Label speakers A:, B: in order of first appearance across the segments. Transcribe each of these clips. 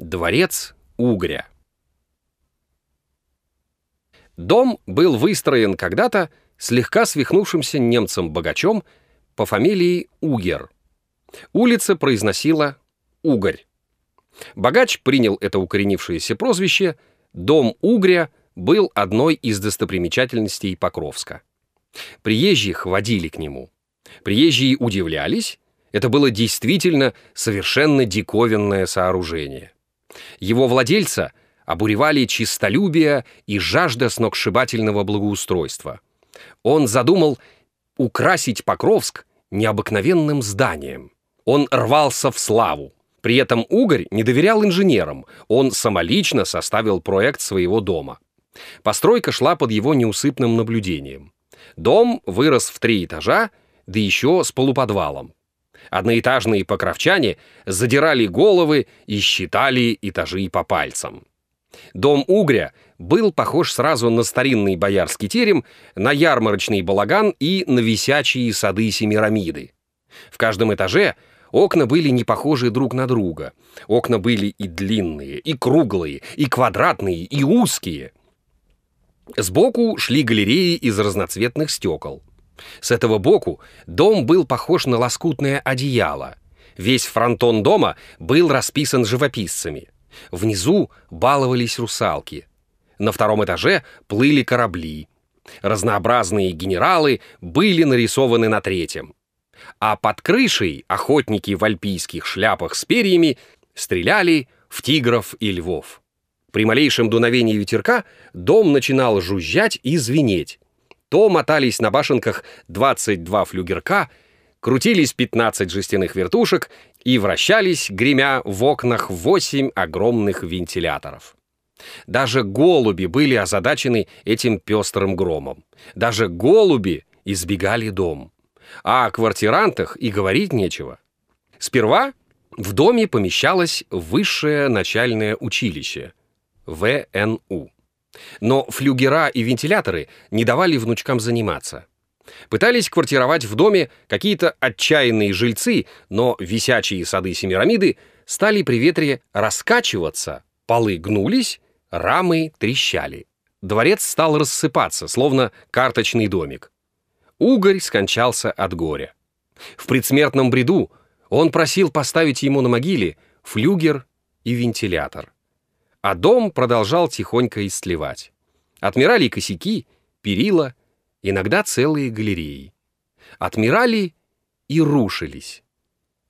A: Дворец Угря. Дом был выстроен когда-то слегка свихнувшимся немцем-богачом по фамилии Угер. Улица произносила Угорь. Богач принял это укоренившееся прозвище, дом Угря был одной из достопримечательностей Покровска. Приезжих водили к нему. Приезжие удивлялись, это было действительно совершенно диковинное сооружение. Его владельца обуревали чистолюбие и жажда сногсшибательного благоустройства. Он задумал украсить Покровск необыкновенным зданием. Он рвался в славу. При этом Угорь не доверял инженерам, он самолично составил проект своего дома. Постройка шла под его неусыпным наблюдением. Дом вырос в три этажа, да еще с полуподвалом. Одноэтажные покровчане задирали головы и считали этажи по пальцам. Дом Угря был похож сразу на старинный боярский терем, на ярмарочный балаган и на висячие сады Семирамиды. В каждом этаже окна были не похожи друг на друга. Окна были и длинные, и круглые, и квадратные, и узкие. Сбоку шли галереи из разноцветных стекол. С этого боку дом был похож на лоскутное одеяло. Весь фронтон дома был расписан живописцами. Внизу баловались русалки. На втором этаже плыли корабли. Разнообразные генералы были нарисованы на третьем. А под крышей охотники в альпийских шляпах с перьями стреляли в тигров и львов. При малейшем дуновении ветерка дом начинал жужжать и звенеть. То мотались на башенках 22 флюгерка, крутились 15 жестяных вертушек и вращались, гремя в окнах 8 огромных вентиляторов. Даже голуби были озадачены этим пестрым громом. Даже голуби избегали дом. А о квартирантах и говорить нечего. Сперва в доме помещалось высшее начальное училище – ВНУ. Но флюгера и вентиляторы не давали внучкам заниматься. Пытались квартировать в доме какие-то отчаянные жильцы, но висячие сады Семирамиды стали при ветре раскачиваться, полы гнулись, рамы трещали. Дворец стал рассыпаться, словно карточный домик. Угорь скончался от горя. В предсмертном бреду он просил поставить ему на могиле флюгер и вентилятор а дом продолжал тихонько истлевать. Отмирали косяки, перила, иногда целые галереи. Отмирали и рушились.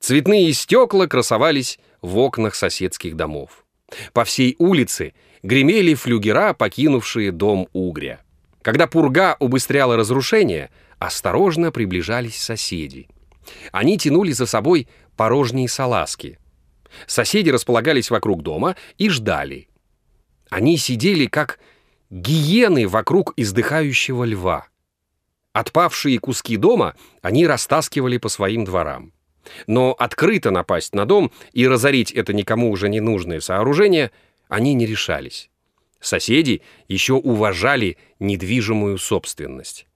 A: Цветные стекла красовались в окнах соседских домов. По всей улице гремели флюгера, покинувшие дом Угря. Когда пурга убыстряла разрушение, осторожно приближались соседи. Они тянули за собой порожние салазки. Соседи располагались вокруг дома и ждали. Они сидели, как гиены вокруг издыхающего льва. Отпавшие куски дома они растаскивали по своим дворам. Но открыто напасть на дом и разорить это никому уже не нужное сооружение они не решались. Соседи еще уважали недвижимую собственность.